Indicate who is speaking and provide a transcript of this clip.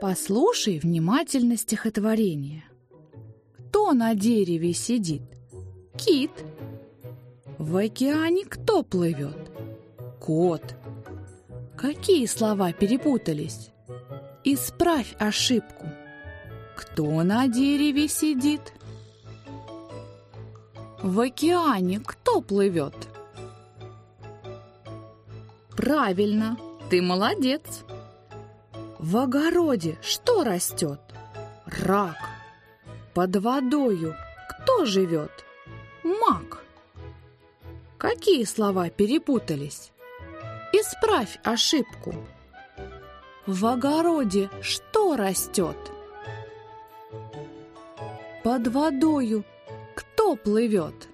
Speaker 1: Послушай внимательно стихотворение. Кто на дереве сидит? Кит. В океане кто плывет? Кот. Какие слова перепутались? Исправь ошибку. Кто на дереве сидит? В океане кто плывет? Правильно, ты молодец. В огороде что растет? Рак. Под водою кто живет? Мак. Какие слова перепутались? Исправь ошибку. В огороде что растет? Под водою кто плывет?